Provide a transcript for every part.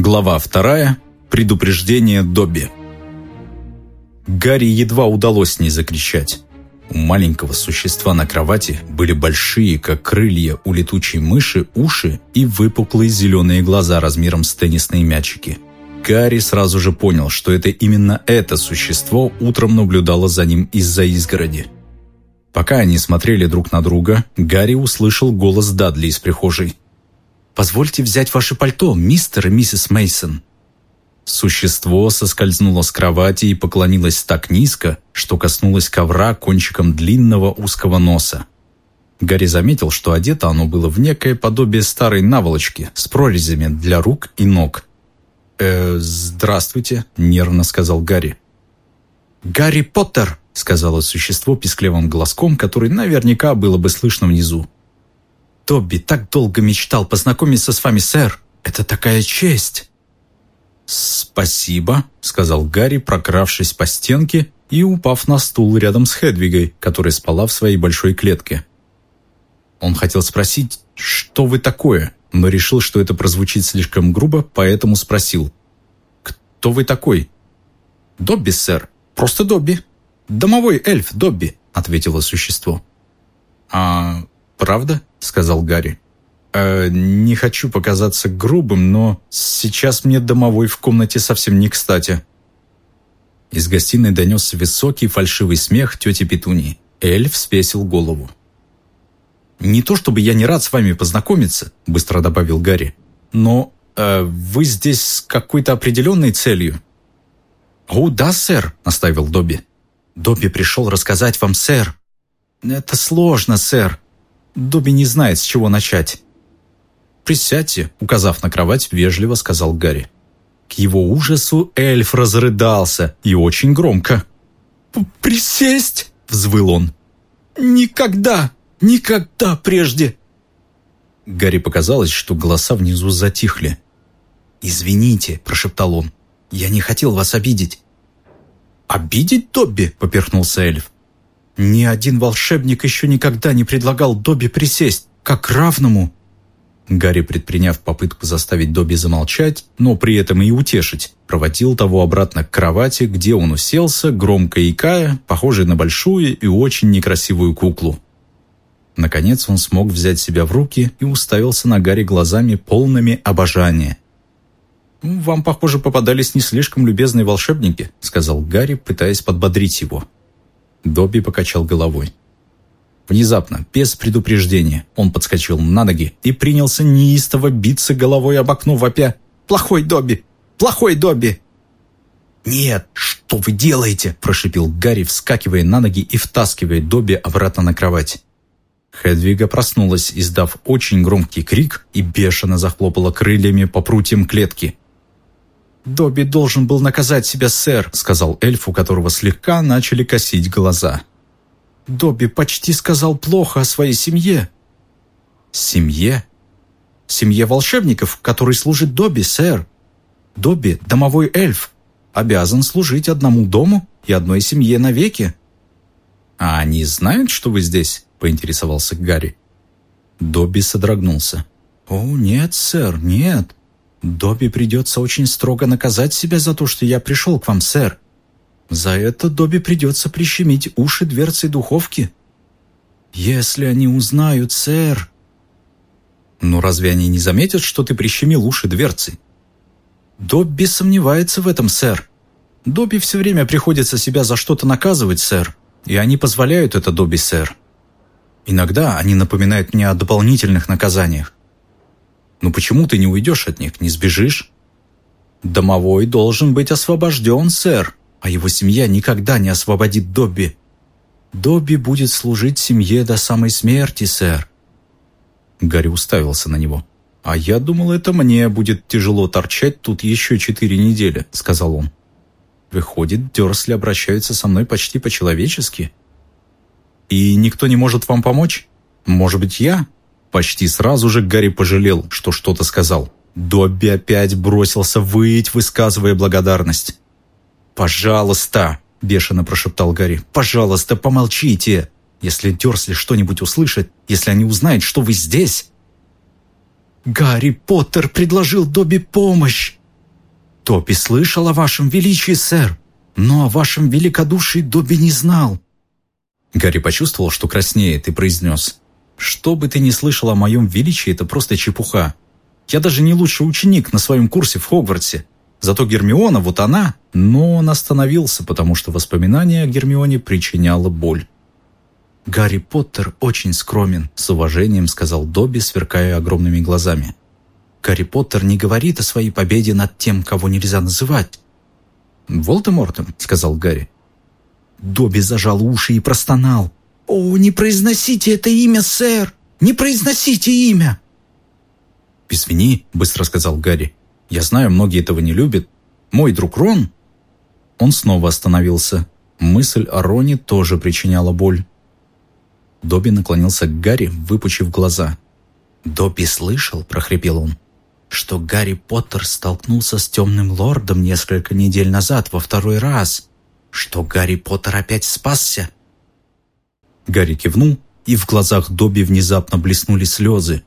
Глава вторая. Предупреждение Добби. Гарри едва удалось не закричать. У маленького существа на кровати были большие, как крылья у летучей мыши, уши и выпуклые зеленые глаза размером с теннисные мячики. Гарри сразу же понял, что это именно это существо утром наблюдало за ним из-за изгороди. Пока они смотрели друг на друга, Гарри услышал голос Дадли из прихожей. «Позвольте взять ваше пальто, мистер и миссис Мейсон. Существо соскользнуло с кровати и поклонилось так низко, что коснулось ковра кончиком длинного узкого носа. Гарри заметил, что одето оно было в некое подобие старой наволочки с прорезями для рук и ног. «Э, здравствуйте», — нервно сказал Гарри. «Гарри Поттер!» — сказала существо писклевым глазком, который наверняка было бы слышно внизу. «Тобби так долго мечтал познакомиться с вами, сэр. Это такая честь!» «Спасибо», — сказал Гарри, прокравшись по стенке и упав на стул рядом с Хедвигой, которая спала в своей большой клетке. Он хотел спросить, что вы такое, но решил, что это прозвучит слишком грубо, поэтому спросил. «Кто вы такой?» «Добби, сэр. Просто Добби. Домовой эльф Добби», — ответило существо. «А правда?» — сказал Гарри. Э, не хочу показаться грубым, но сейчас мне домовой в комнате совсем не кстати. Из гостиной донесся высокий фальшивый смех тети Петунии. Эльф спесил голову. «Не то чтобы я не рад с вами познакомиться», — быстро добавил Гарри. «Но э, вы здесь с какой-то определенной целью». «О, да, сэр», — наставил Добби. «Добби пришел рассказать вам, сэр». «Это сложно, сэр. Добби не знает, с чего начать». «Присядьте», — указав на кровать, вежливо сказал Гарри. К его ужасу эльф разрыдался, и очень громко. «Присесть?» — взвыл он. «Никогда, никогда прежде!» Гарри показалось, что голоса внизу затихли. «Извините», — прошептал он, — «я не хотел вас обидеть». «Обидеть Добби?» — поперхнулся эльф. «Ни один волшебник еще никогда не предлагал Добби присесть, как равному». Гарри, предприняв попытку заставить Добби замолчать, но при этом и утешить, проводил того обратно к кровати, где он уселся, громко икая, похожий на большую и очень некрасивую куклу. Наконец он смог взять себя в руки и уставился на Гарри глазами полными обожания. «Вам, похоже, попадались не слишком любезные волшебники», сказал Гарри, пытаясь подбодрить его. Добби покачал головой. Внезапно, без предупреждения, он подскочил на ноги и принялся неистово биться головой об окно вопя. «Плохой Добби! Плохой Добби!» «Нет, что вы делаете?» – прошипел Гарри, вскакивая на ноги и втаскивая Добби обратно на кровать. Хедвига проснулась, издав очень громкий крик и бешено захлопала крыльями по прутьям клетки. «Добби должен был наказать себя, сэр», — сказал эльф, у которого слегка начали косить глаза. Добби почти сказал плохо о своей семье». «Семье?» «Семье волшебников, который служит Добби, сэр. Добби — домовой эльф, обязан служить одному дому и одной семье навеки». «А они знают, что вы здесь?» — поинтересовался Гарри. Добби содрогнулся. «О, нет, сэр, нет. Добби придется очень строго наказать себя за то, что я пришел к вам, сэр. За это Добби придется прищемить уши дверцей духовки. Если они узнают, сэр... Но разве они не заметят, что ты прищемил уши дверцей? Добби сомневается в этом, сэр. Добби все время приходится себя за что-то наказывать, сэр. И они позволяют это Добби, сэр. Иногда они напоминают мне о дополнительных наказаниях. Ну почему ты не уйдешь от них, не сбежишь? Домовой должен быть освобожден, сэр а его семья никогда не освободит Добби. Добби будет служить семье до самой смерти, сэр». Гарри уставился на него. «А я думал, это мне будет тяжело торчать тут еще четыре недели», — сказал он. «Выходит, Дерсли обращаются со мной почти по-человечески. И никто не может вам помочь? Может быть, я?» Почти сразу же Гарри пожалел, что что-то сказал. Добби опять бросился выть, высказывая благодарность. «Пожалуйста!» – бешено прошептал Гарри. «Пожалуйста, помолчите! Если Дёрсли что-нибудь услышит, если они узнают, что вы здесь...» «Гарри Поттер предложил Добби помощь!» «Добби слышал о вашем величии, сэр, но о вашем великодушии Добби не знал». Гарри почувствовал, что краснеет, и произнес. «Что бы ты ни слышал о моем величии, это просто чепуха. Я даже не лучший ученик на своем курсе в Хогвартсе. Зато Гермиона, вот она...» Но он остановился, потому что воспоминание о Гермионе причиняло боль. «Гарри Поттер очень скромен», — с уважением сказал Добби, сверкая огромными глазами. «Гарри Поттер не говорит о своей победе над тем, кого нельзя называть». «Волдемортом», — сказал Гарри. Добби зажал уши и простонал. «О, не произносите это имя, сэр! Не произносите имя!» «Извини», — быстро сказал Гарри. «Я знаю, многие этого не любят. Мой друг Рон...» Он снова остановился. Мысль о Роне тоже причиняла боль. Добби наклонился к Гарри, выпучив глаза. «Добби слышал», — прохрипел он, «что Гарри Поттер столкнулся с темным лордом несколько недель назад во второй раз, что Гарри Поттер опять спасся». Гарри кивнул, и в глазах Добби внезапно блеснули слезы.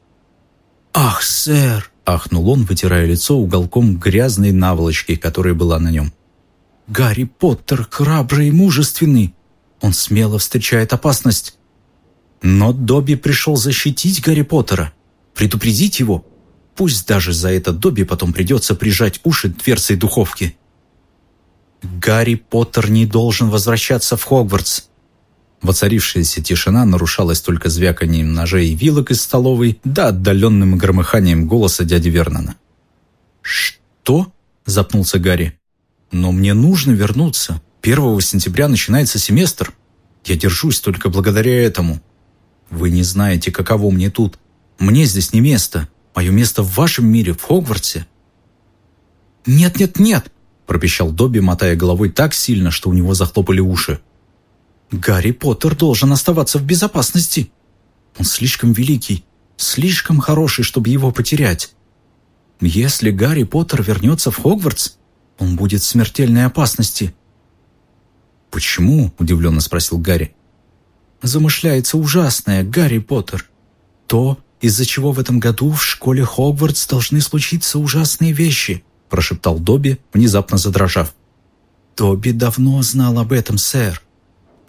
«Ах, сэр!» — ахнул он, вытирая лицо уголком грязной наволочки, которая была на нем. «Гарри Поттер храбрый и мужественный. Он смело встречает опасность. Но Добби пришел защитить Гарри Поттера, предупредить его. Пусть даже за это Добби потом придется прижать уши дверцей духовки. Гарри Поттер не должен возвращаться в Хогвартс. Воцарившаяся тишина нарушалась только звяканием ножей и вилок из столовой да отдаленным громыханием голоса дяди Вернона. «Что?» – запнулся Гарри. «Но мне нужно вернуться. 1 сентября начинается семестр. Я держусь только благодаря этому. Вы не знаете, каково мне тут. Мне здесь не место. Мое место в вашем мире, в Хогвартсе». «Нет, нет, нет!» – пропищал Добби, мотая головой так сильно, что у него захлопали уши. «Гарри Поттер должен оставаться в безопасности. Он слишком великий, слишком хороший, чтобы его потерять. Если Гарри Поттер вернется в Хогвартс, он будет в смертельной опасности». «Почему?» – удивленно спросил Гарри замышляется ужасное, Гарри Поттер. То, из-за чего в этом году в школе Хогвартс должны случиться ужасные вещи», прошептал Добби, внезапно задрожав. «Добби давно знал об этом, сэр.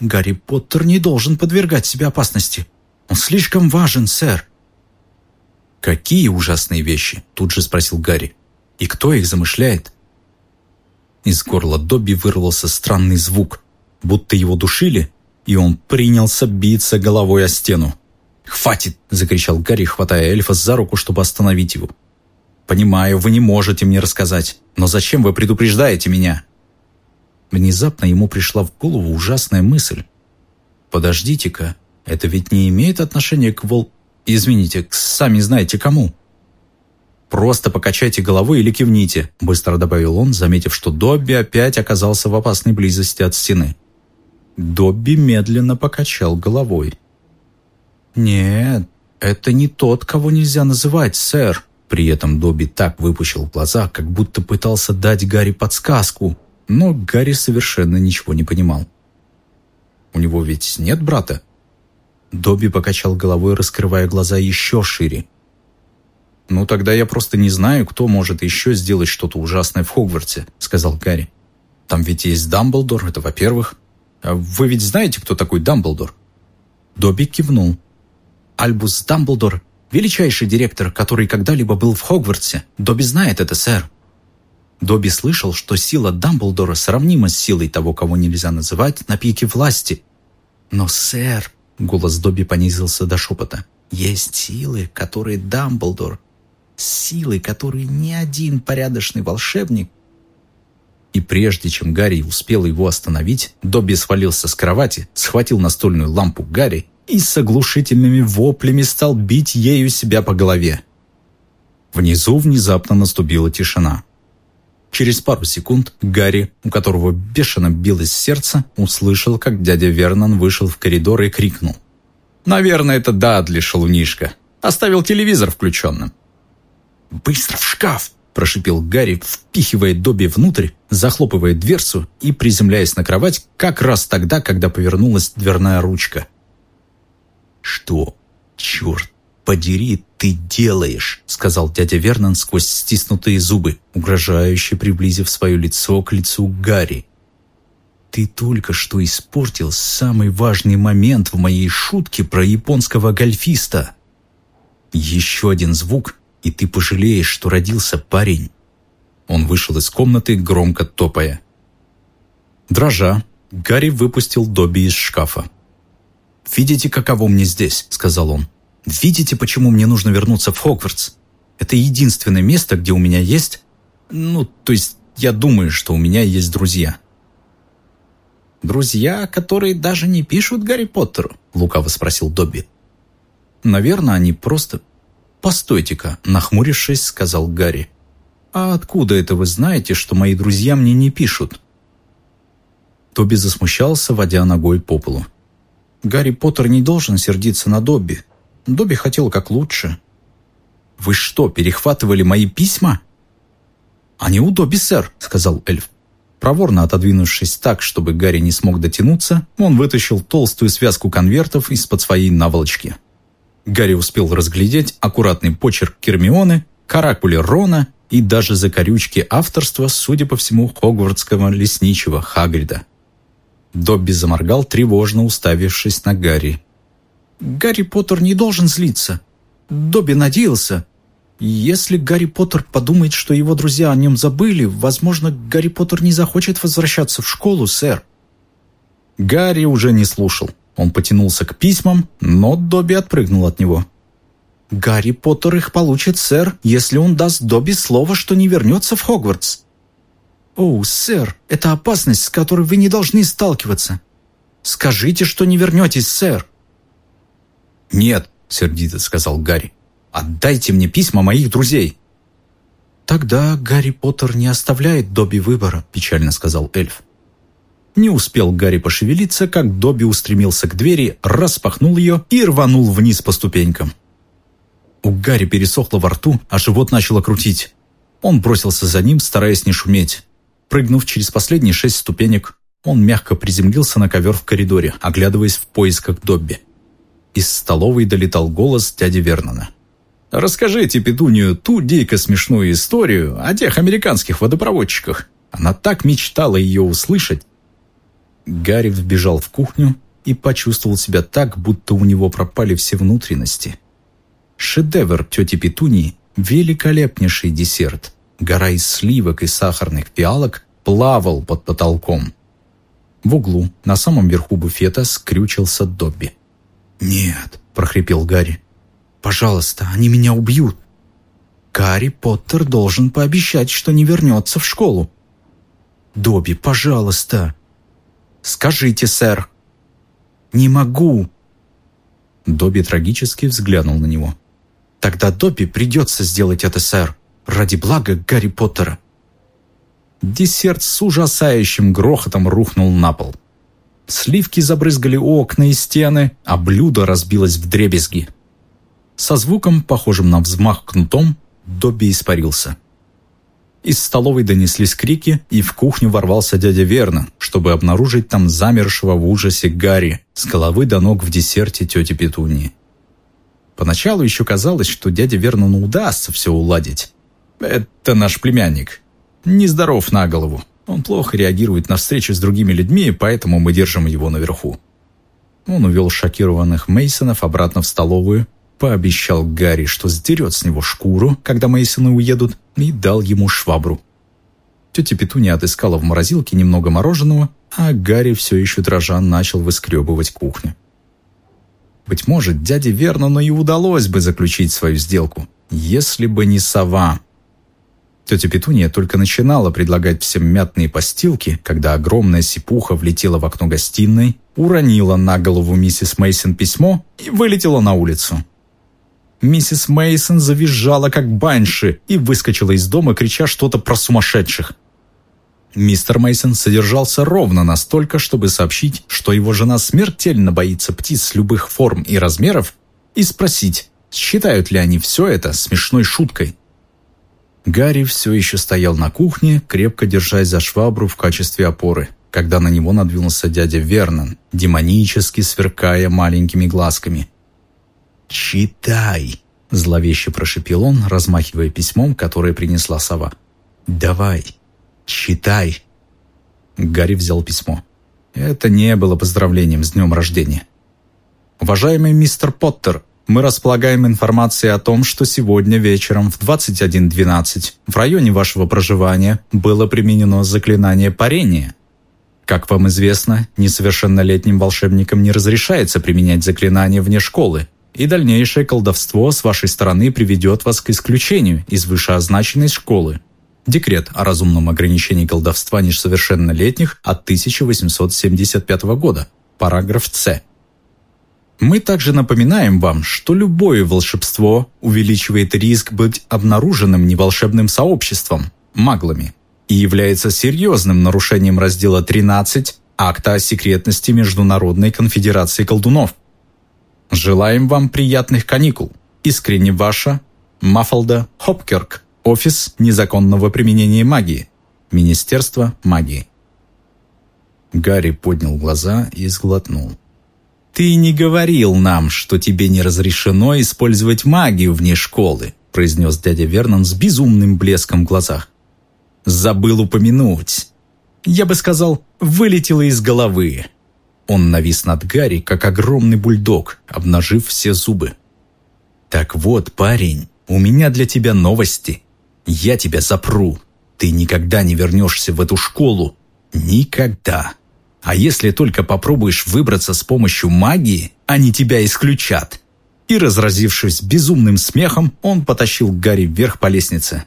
Гарри Поттер не должен подвергать себя опасности. Он слишком важен, сэр». «Какие ужасные вещи?» – тут же спросил Гарри. «И кто их замышляет?» Из горла Добби вырвался странный звук, будто его душили и он принялся биться головой о стену. «Хватит!» – закричал Гарри, хватая эльфа за руку, чтобы остановить его. «Понимаю, вы не можете мне рассказать, но зачем вы предупреждаете меня?» Внезапно ему пришла в голову ужасная мысль. «Подождите-ка, это ведь не имеет отношения к вол... Извините, к сами знаете кому?» «Просто покачайте головой или кивните», – быстро добавил он, заметив, что Добби опять оказался в опасной близости от стены. Добби медленно покачал головой. «Нет, это не тот, кого нельзя называть, сэр». При этом Добби так выпучил глаза, как будто пытался дать Гарри подсказку, но Гарри совершенно ничего не понимал. «У него ведь нет брата?» Добби покачал головой, раскрывая глаза еще шире. «Ну, тогда я просто не знаю, кто может еще сделать что-то ужасное в Хогвартсе», — сказал Гарри. «Там ведь есть Дамблдор, это во-первых. А вы ведь знаете, кто такой Дамблдор?» Добби кивнул. «Альбус Дамблдор – величайший директор, который когда-либо был в Хогвартсе. Добби знает это, сэр». Добби слышал, что сила Дамблдора сравнима с силой того, кого нельзя называть на пике власти. «Но, сэр», — голос Добби понизился до шепота, «есть силы, которые Дамблдор, силы, которые ни один порядочный волшебник и прежде чем Гарри успел его остановить, Добби свалился с кровати, схватил настольную лампу Гарри и с оглушительными воплями стал бить ею себя по голове. Внизу внезапно наступила тишина. Через пару секунд Гарри, у которого бешено билось сердце, услышал, как дядя Вернон вышел в коридор и крикнул. «Наверное, это Дадли, шалунишка. Оставил телевизор включенным». «Быстро в шкаф!» – прошипел Гарри, впихивая Добби внутрь, захлопывая дверцу и приземляясь на кровать как раз тогда, когда повернулась дверная ручка. «Что? Черт! Подери, ты делаешь?» — сказал дядя Вернон сквозь стиснутые зубы, угрожающе приблизив свое лицо к лицу Гарри. «Ты только что испортил самый важный момент в моей шутке про японского гольфиста. Еще один звук, и ты пожалеешь, что родился парень». Он вышел из комнаты, громко топая. Дрожа, Гарри выпустил Добби из шкафа. «Видите, каково мне здесь?» — сказал он. «Видите, почему мне нужно вернуться в Хогвартс? Это единственное место, где у меня есть... Ну, то есть, я думаю, что у меня есть друзья». «Друзья, которые даже не пишут Гарри Поттеру?» — лукаво спросил Добби. «Наверное, они просто...» «Постойте-ка», — нахмурившись, сказал Гарри. «А откуда это вы знаете, что мои друзья мне не пишут?» Добби засмущался, водя ногой по полу. «Гарри Поттер не должен сердиться на Добби. Добби хотел как лучше». «Вы что, перехватывали мои письма?» «Они у Добби, сэр», — сказал эльф. Проворно отодвинувшись так, чтобы Гарри не смог дотянуться, он вытащил толстую связку конвертов из-под своей наволочки. Гарри успел разглядеть аккуратный почерк Кермионы, каракули Рона и даже закорючки авторства, судя по всему, хогвартского лесничего Хагрида. Добби заморгал, тревожно уставившись на Гарри. «Гарри Поттер не должен злиться. Добби надеялся. Если Гарри Поттер подумает, что его друзья о нем забыли, возможно, Гарри Поттер не захочет возвращаться в школу, сэр». Гарри уже не слушал. Он потянулся к письмам, но Добби отпрыгнул от него. «Гарри Поттер их получит, сэр, если он даст Добби слово, что не вернется в Хогвартс». «О, сэр, это опасность, с которой вы не должны сталкиваться. Скажите, что не вернетесь, сэр». «Нет», — сердито сказал Гарри. Отдайте мне письма моих друзей». «Тогда Гарри Поттер не оставляет Добби выбора», – печально сказал эльф. Не успел Гарри пошевелиться, как Добби устремился к двери, распахнул ее и рванул вниз по ступенькам. У Гарри пересохло во рту, а живот начало крутить. Он бросился за ним, стараясь не шуметь. Прыгнув через последние шесть ступенек, он мягко приземлился на ковер в коридоре, оглядываясь в поисках Добби. Из столовой долетал голос дяди Вернона. Расскажите Петунию ту дико смешную историю о тех американских водопроводчиках. Она так мечтала ее услышать. Гарри вбежал в кухню и почувствовал себя так, будто у него пропали все внутренности. Шедевр тети Петунии – великолепнейший десерт. Гора из сливок и сахарных пиалок плавал под потолком. В углу, на самом верху буфета, скрючился Добби. «Нет», – прохрипел Гарри, Пожалуйста, они меня убьют. Гарри Поттер должен пообещать, что не вернется в школу. Добби, пожалуйста. Скажите, сэр. Не могу. Добби трагически взглянул на него. Тогда Добби придется сделать это, сэр, ради блага Гарри Поттера. Десерт с ужасающим грохотом рухнул на пол. Сливки забрызгали окна и стены, а блюдо разбилось в дребезги. Со звуком, похожим на взмах кнутом, Добби испарился. Из столовой донеслись крики, и в кухню ворвался дядя Верна, чтобы обнаружить там замершего в ужасе Гарри с головы до ног в десерте тети Петунии. Поначалу еще казалось, что дяде Вернону удастся все уладить. «Это наш племянник. Нездоров на голову. Он плохо реагирует на встречи с другими людьми, поэтому мы держим его наверху». Он увел шокированных Мейсонов обратно в столовую, пообещал Гарри, что сдерет с него шкуру, когда Мейсоны уедут, и дал ему швабру. Тетя Петуня отыскала в морозилке немного мороженого, а Гарри все еще дрожа начал выскребывать кухню. Быть может, дяде Вернону и удалось бы заключить свою сделку, если бы не сова. Тетя Петуния только начинала предлагать всем мятные постилки, когда огромная сипуха влетела в окно гостиной, уронила на голову миссис Мейсон письмо и вылетела на улицу. Миссис Мейсон завизжала, как банши, и выскочила из дома, крича что-то про сумасшедших. Мистер Мейсон содержался ровно настолько, чтобы сообщить, что его жена смертельно боится птиц любых форм и размеров, и спросить, считают ли они все это смешной шуткой. Гарри все еще стоял на кухне, крепко держась за швабру в качестве опоры, когда на него надвинулся дядя Вернон, демонически сверкая маленькими глазками. «Читай!» – зловеще прошепел он, размахивая письмом, которое принесла сова. «Давай, читай!» Гарри взял письмо. Это не было поздравлением с днем рождения. «Уважаемый мистер Поттер, мы располагаем информацией о том, что сегодня вечером в 21.12 в районе вашего проживания было применено заклинание парения. Как вам известно, несовершеннолетним волшебникам не разрешается применять заклинания вне школы, и дальнейшее колдовство с вашей стороны приведет вас к исключению из вышеозначенной школы. Декрет о разумном ограничении колдовства несовершеннолетних от 1875 года, параграф С. Мы также напоминаем вам, что любое волшебство увеличивает риск быть обнаруженным неволшебным сообществом, маглами, и является серьезным нарушением раздела 13 Акта о секретности Международной конфедерации колдунов. Желаем вам приятных каникул. Искренне ваша Маффалда Хопкерк, Офис незаконного применения магии, Министерство магии. Гарри поднял глаза и сглотнул. «Ты не говорил нам, что тебе не разрешено использовать магию вне школы», произнес дядя Вернон с безумным блеском в глазах. «Забыл упомянуть. Я бы сказал, вылетело из головы». Он навис над Гарри, как огромный бульдог, обнажив все зубы. «Так вот, парень, у меня для тебя новости. Я тебя запру. Ты никогда не вернешься в эту школу. Никогда. А если только попробуешь выбраться с помощью магии, они тебя исключат». И, разразившись безумным смехом, он потащил Гарри вверх по лестнице.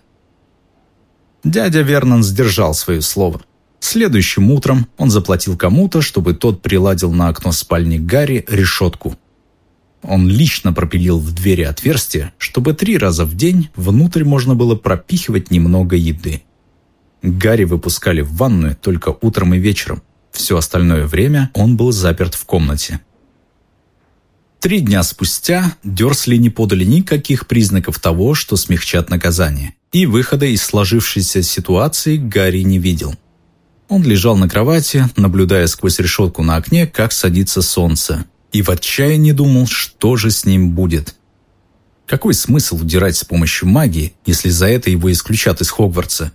Дядя Вернон сдержал свое слово. Следующим утром он заплатил кому-то, чтобы тот приладил на окно спальни Гарри решетку. Он лично пропилил в двери отверстие, чтобы три раза в день внутрь можно было пропихивать немного еды. Гарри выпускали в ванную только утром и вечером, все остальное время он был заперт в комнате. Три дня спустя Дёрсли не подали никаких признаков того, что смягчат наказание, и выхода из сложившейся ситуации Гарри не видел. Он лежал на кровати, наблюдая сквозь решетку на окне, как садится солнце, и в отчаянии думал, что же с ним будет. Какой смысл удирать с помощью магии, если за это его исключат из Хогвартса?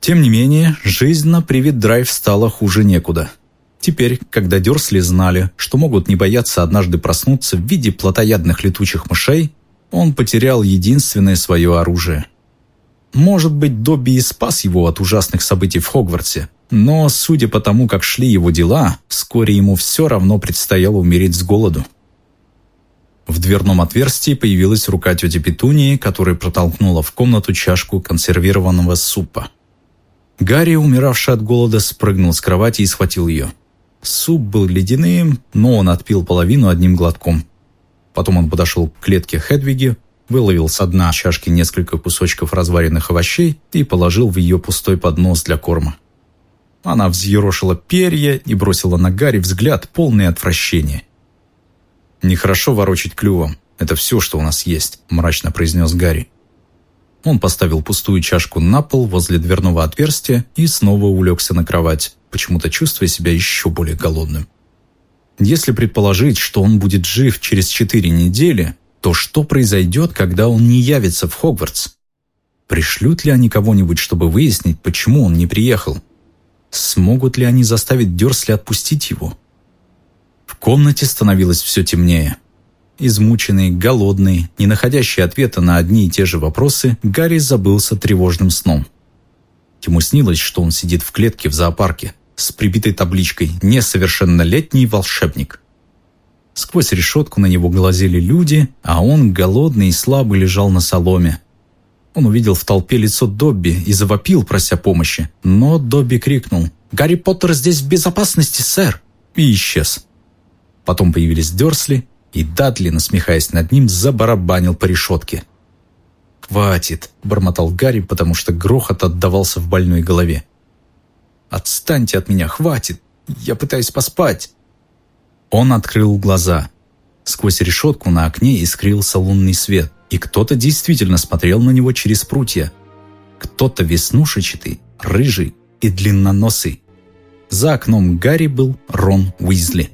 Тем не менее, жизнь на Привет Драйв стала хуже некуда. Теперь, когда Дёрсли знали, что могут не бояться однажды проснуться в виде плотоядных летучих мышей, он потерял единственное свое оружие. Может быть, Добби и спас его от ужасных событий в Хогвартсе, но, судя по тому, как шли его дела, вскоре ему все равно предстояло умереть с голоду. В дверном отверстии появилась рука тети Петунии, которая протолкнула в комнату чашку консервированного супа. Гарри, умиравший от голода, спрыгнул с кровати и схватил ее. Суп был ледяным, но он отпил половину одним глотком. Потом он подошел к клетке Хедвиги, выловил с дна чашки несколько кусочков разваренных овощей и положил в ее пустой поднос для корма. Она взъерошила перья и бросила на Гарри взгляд, полный отвращения. «Нехорошо ворочать клювом. Это все, что у нас есть», – мрачно произнес Гарри. Он поставил пустую чашку на пол возле дверного отверстия и снова улегся на кровать, почему-то чувствуя себя еще более голодным. Если предположить, что он будет жив через четыре недели, то что произойдет, когда он не явится в Хогвартс? Пришлют ли они кого-нибудь, чтобы выяснить, почему он не приехал? Смогут ли они заставить Дёрсли отпустить его? В комнате становилось все темнее. Измученный, голодный, не находящий ответа на одни и те же вопросы, Гарри забылся тревожным сном. Ему снилось, что он сидит в клетке в зоопарке с прибитой табличкой «Несовершеннолетний волшебник». Сквозь решетку на него глазели люди, а он, голодный и слабый, лежал на соломе. Он увидел в толпе лицо Добби и завопил, прося помощи. Но Добби крикнул «Гарри Поттер здесь в безопасности, сэр!» и исчез. Потом появились Дёрсли, и Дадли, насмехаясь над ним, забарабанил по решетке. «Хватит!» – бормотал Гарри, потому что грохот отдавался в больной голове. «Отстаньте от меня, хватит! Я пытаюсь поспать!» Он открыл глаза. Сквозь решетку на окне искрился лунный свет, и кто-то действительно смотрел на него через прутья. Кто-то веснушечатый, рыжий и длинноносый. За окном Гарри был Рон Уизли.